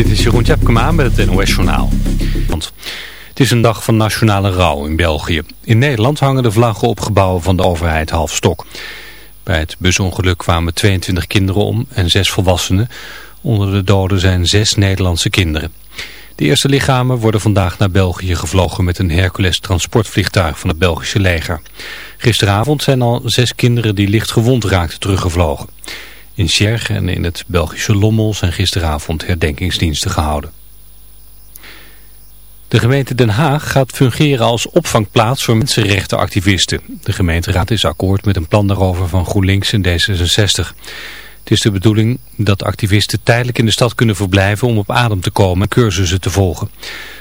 Dit is Jeroen Tjepkema met het NOS Journaal. Het is een dag van nationale rouw in België. In Nederland hangen de vlaggen op gebouwen van de overheid half stok. Bij het busongeluk kwamen 22 kinderen om en 6 volwassenen. Onder de doden zijn 6 Nederlandse kinderen. De eerste lichamen worden vandaag naar België gevlogen met een Hercules transportvliegtuig van het Belgische leger. Gisteravond zijn al zes kinderen die licht gewond raakten teruggevlogen. In Sjerg en in het Belgische Lommel zijn gisteravond herdenkingsdiensten gehouden. De gemeente Den Haag gaat fungeren als opvangplaats voor mensenrechtenactivisten. De gemeenteraad is akkoord met een plan daarover van GroenLinks en D66. Het is de bedoeling dat activisten tijdelijk in de stad kunnen verblijven om op adem te komen en cursussen te volgen.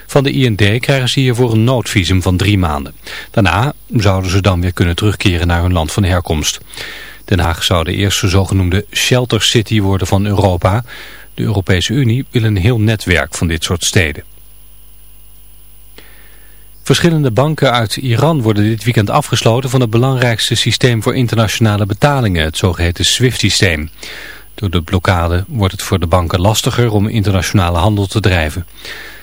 Van de IND krijgen ze hiervoor een noodvisum van drie maanden. Daarna zouden ze dan weer kunnen terugkeren naar hun land van herkomst. Den Haag zou de eerste zogenoemde shelter city worden van Europa. De Europese Unie wil een heel netwerk van dit soort steden. Verschillende banken uit Iran worden dit weekend afgesloten van het belangrijkste systeem voor internationale betalingen, het zogeheten SWIFT-systeem. Door de blokkade wordt het voor de banken lastiger om internationale handel te drijven.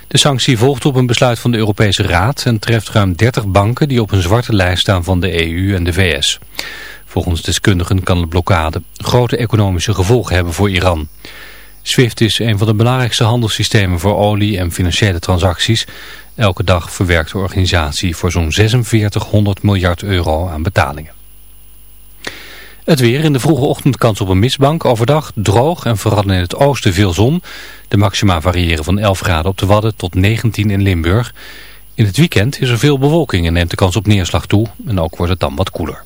De sanctie volgt op een besluit van de Europese Raad en treft ruim 30 banken die op een zwarte lijst staan van de EU en de VS. Volgens deskundigen kan de blokkade grote economische gevolgen hebben voor Iran. SWIFT is een van de belangrijkste handelssystemen voor olie en financiële transacties. Elke dag verwerkt de organisatie voor zo'n 4600 miljard euro aan betalingen. Het weer in de vroege ochtend kans op een mistbank. Overdag droog en vooral in het oosten veel zon. De maxima variëren van 11 graden op de Wadden tot 19 in Limburg. In het weekend is er veel bewolking en neemt de kans op neerslag toe. En ook wordt het dan wat koeler.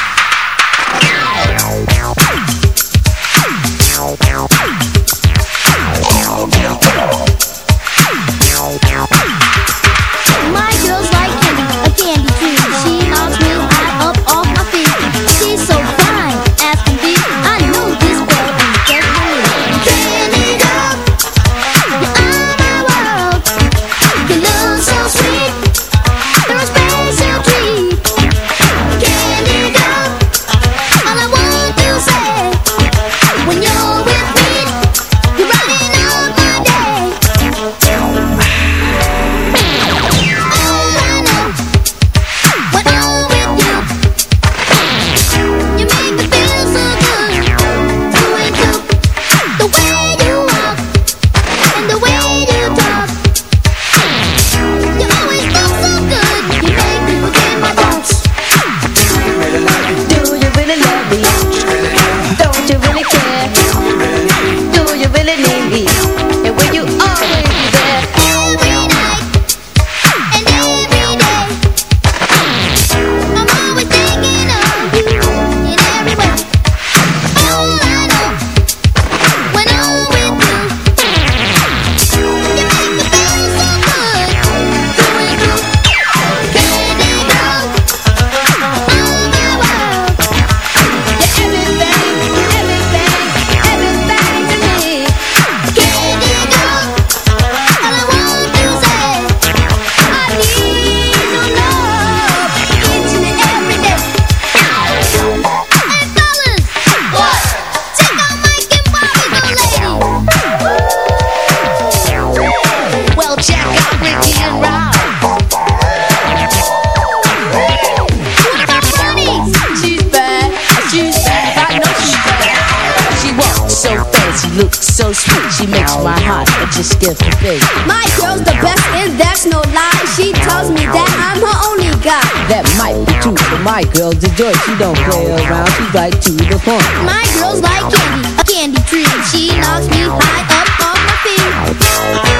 My girl's the joy. She don't play around, she's right to the point. My girl's like candy, a candy tree She knocks me high up off my feet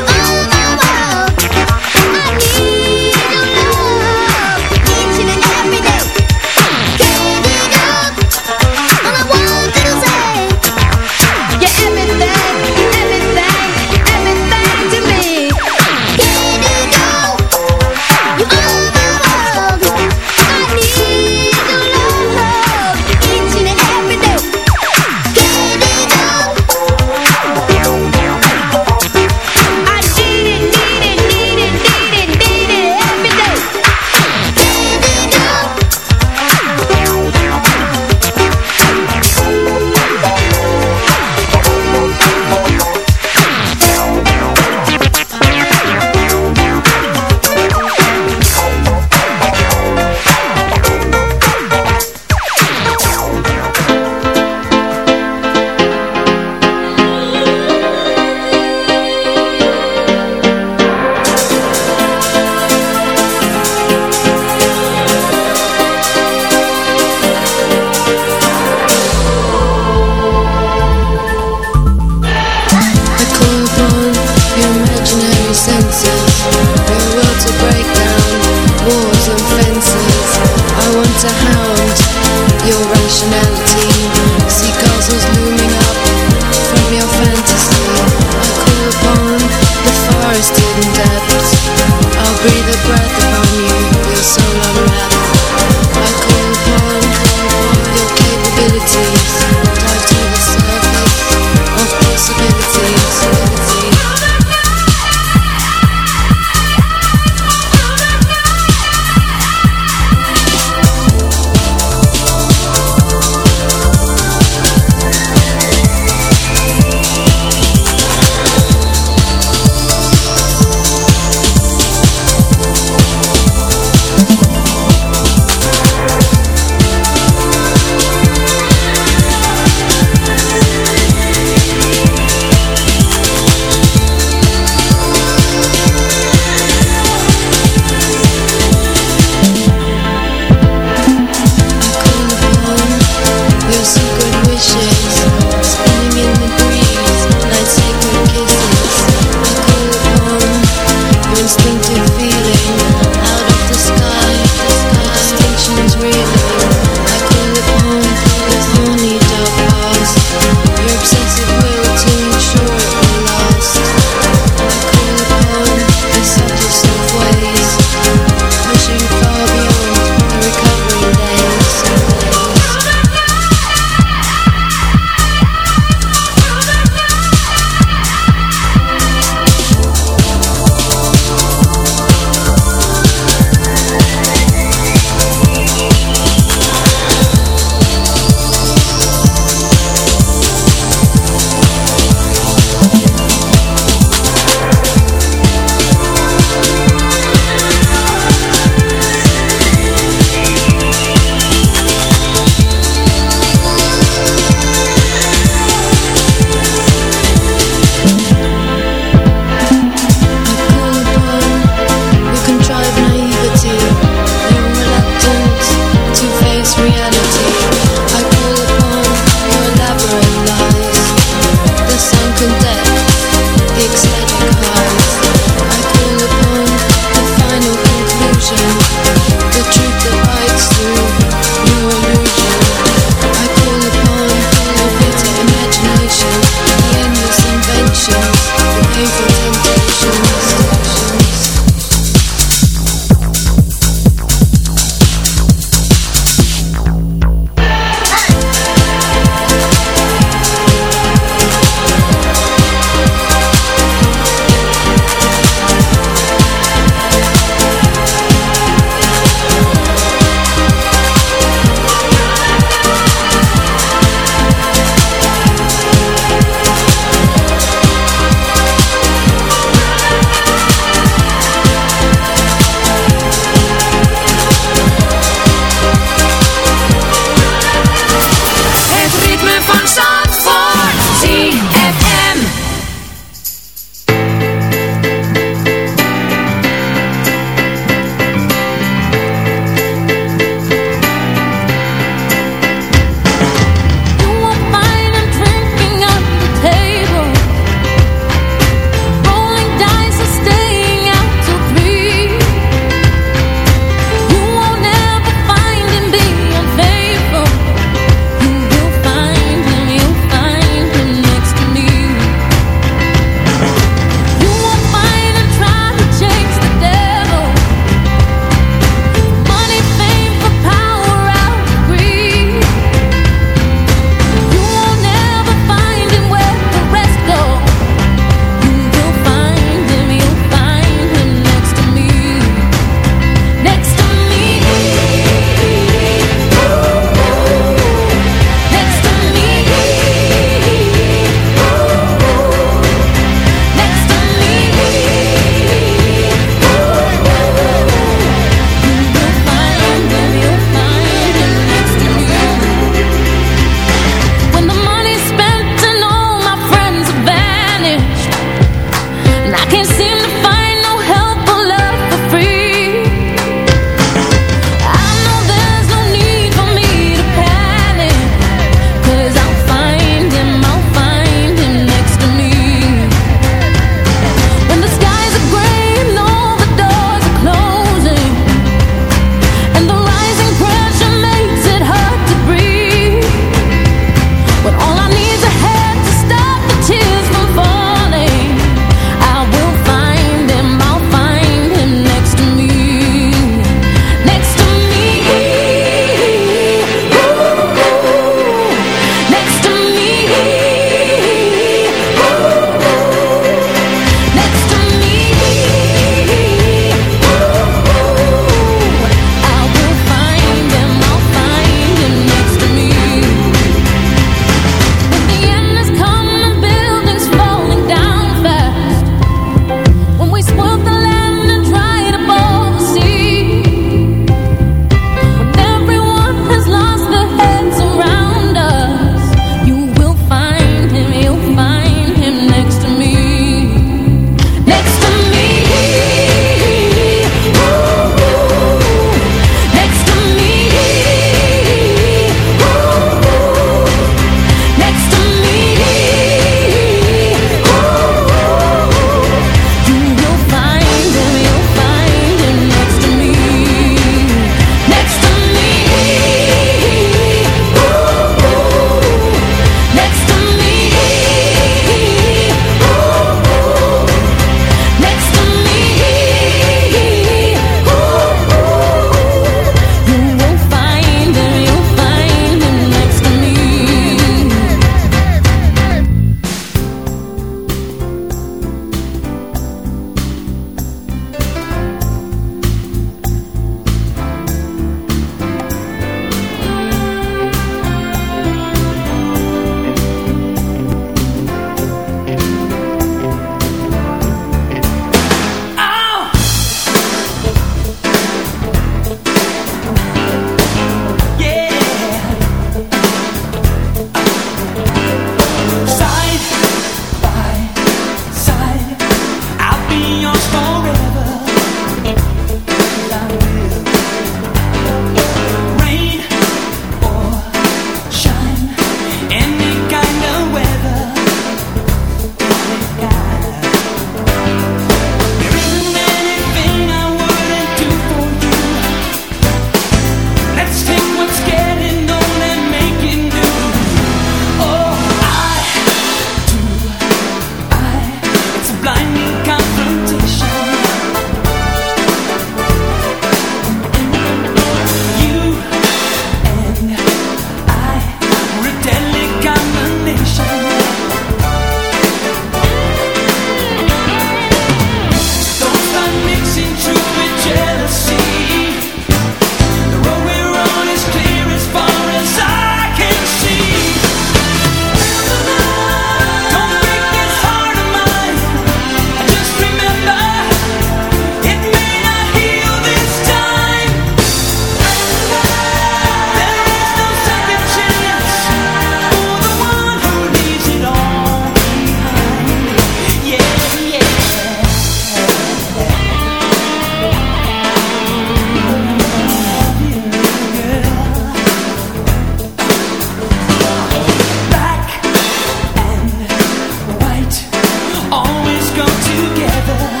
together.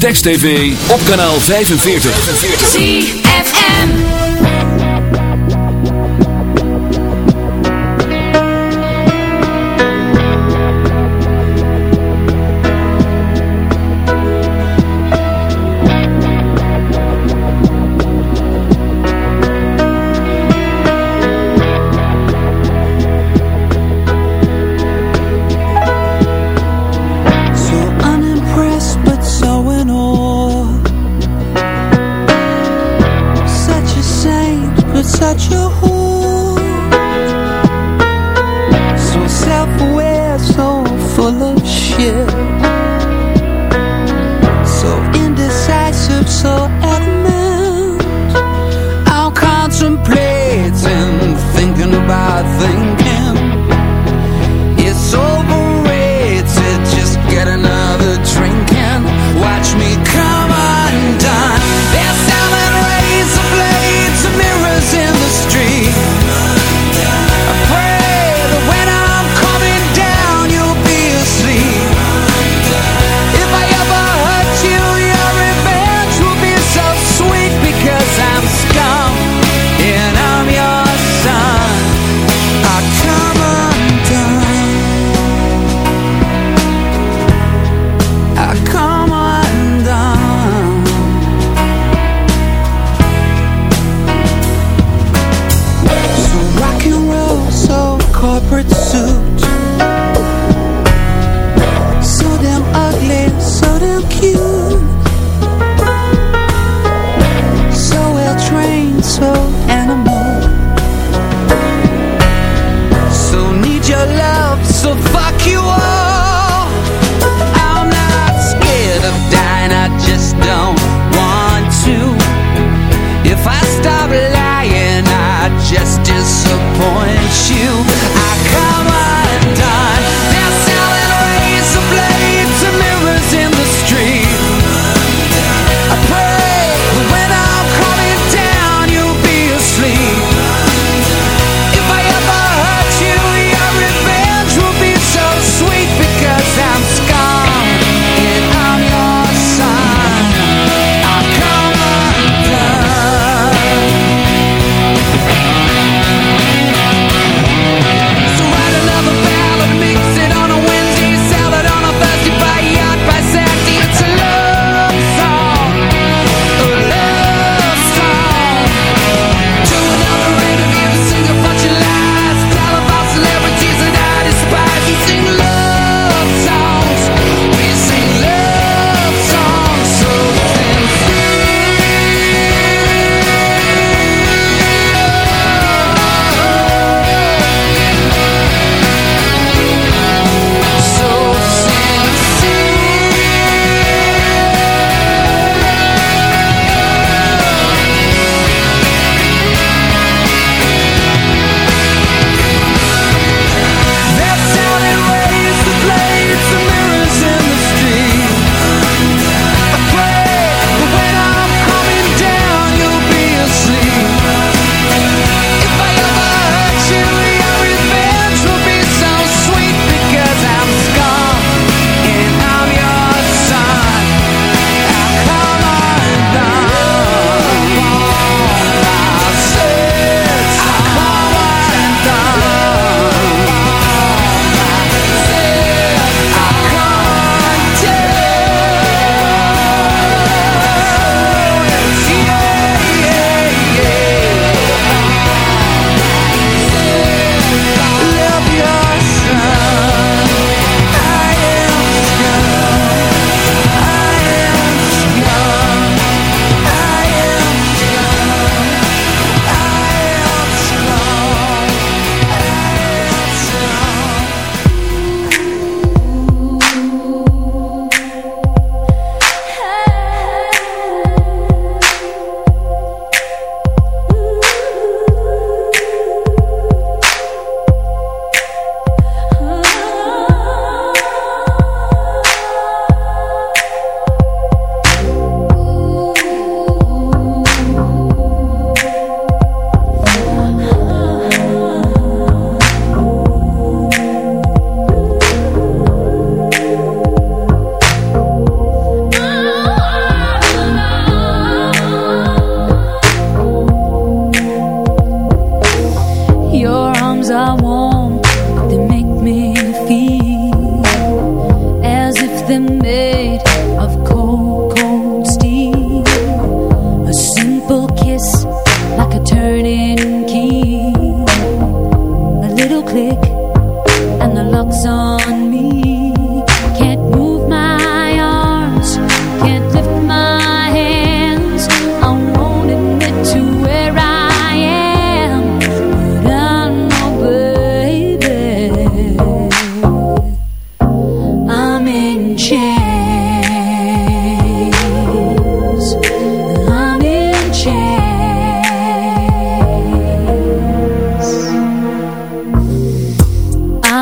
Dex TV op kanaal 45. 45.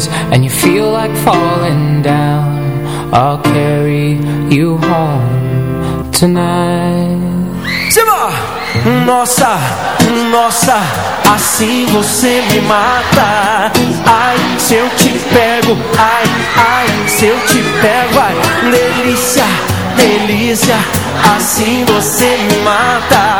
Closes and you feel like falling down. I'll carry you home tonight. Simba! Nossa, nossa, assim você me mata. Ai, se eu te pego, ai, ai, se eu te pego Ai, delícia, delícia, assim você me mata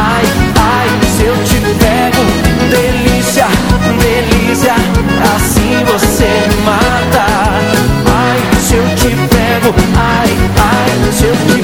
eu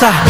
graça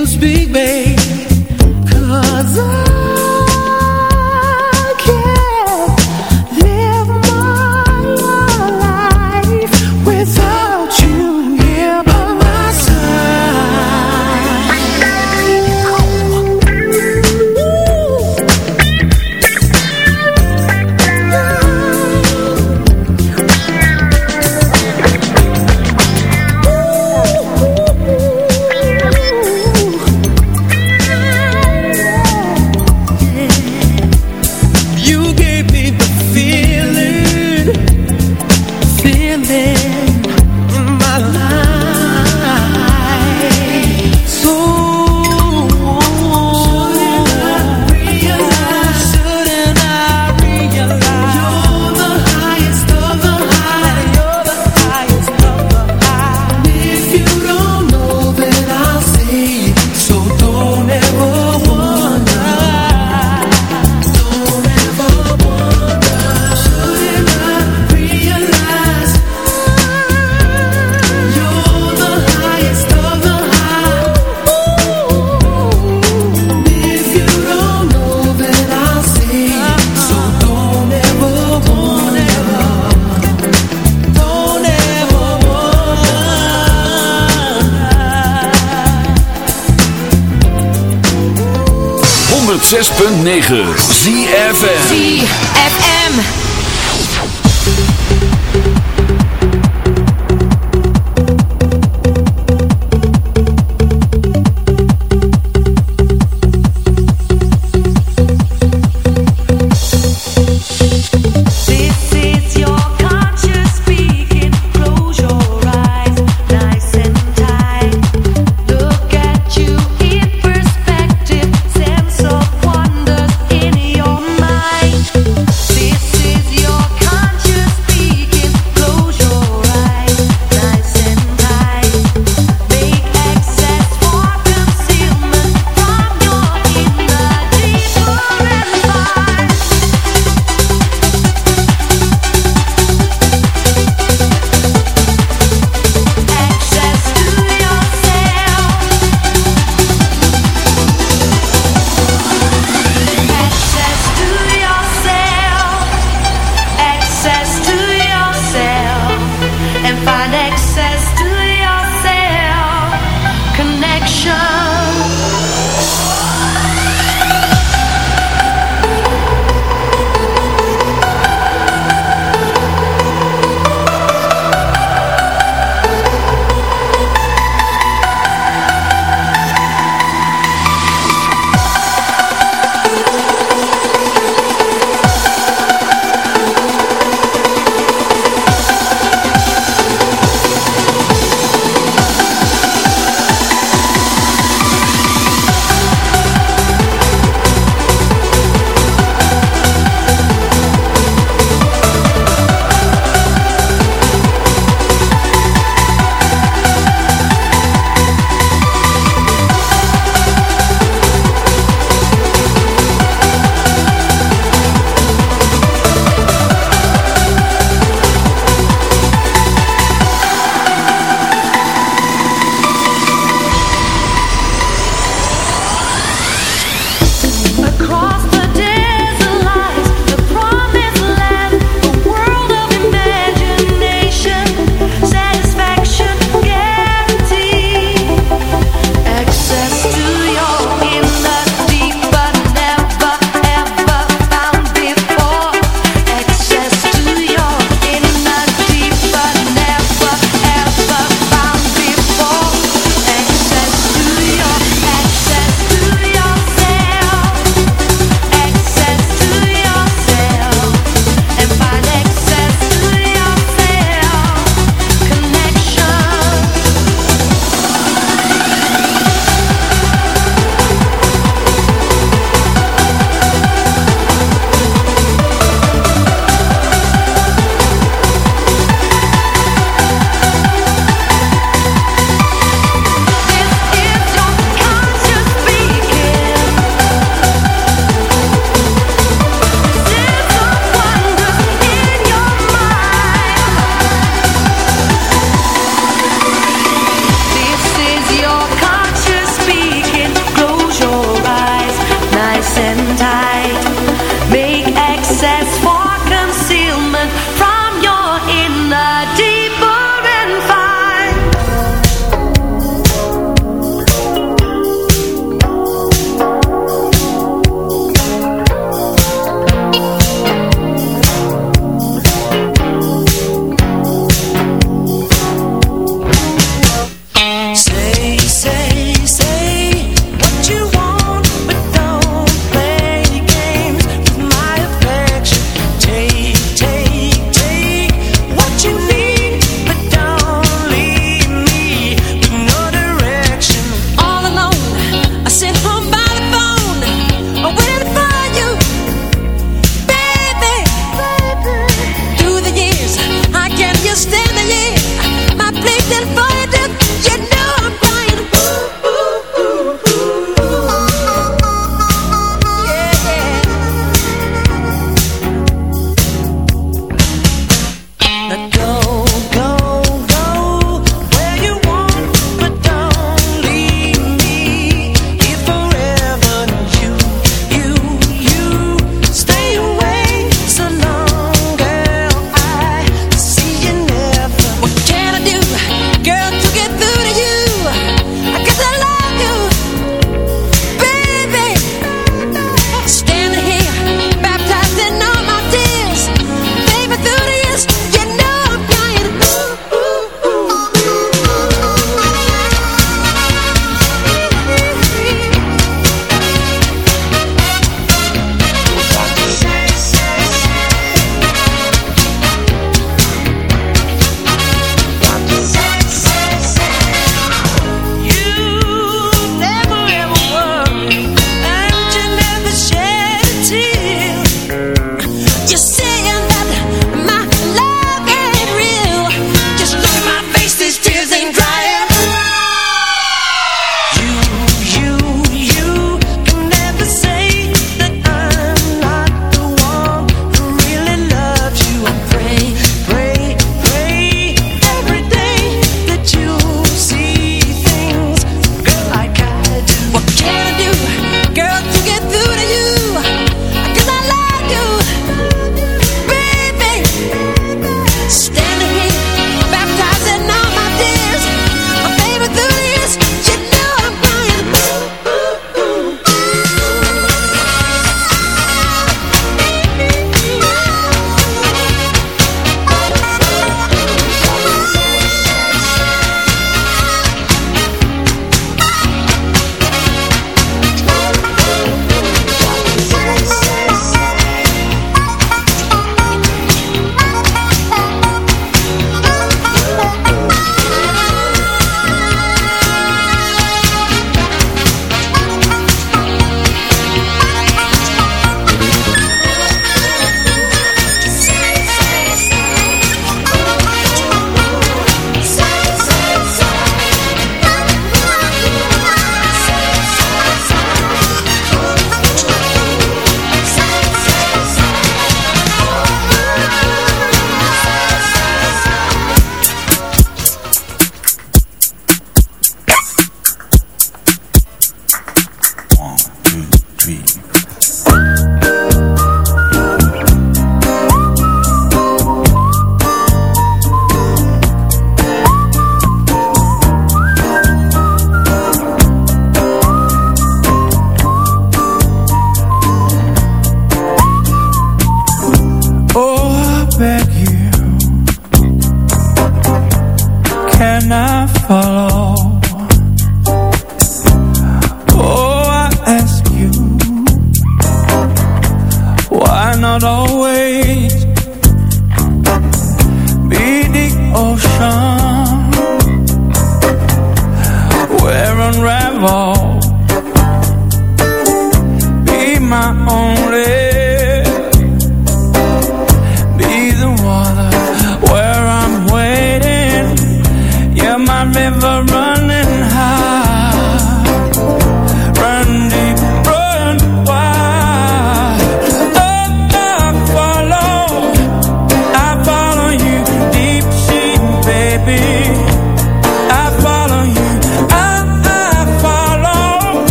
you speak, babe? Cause I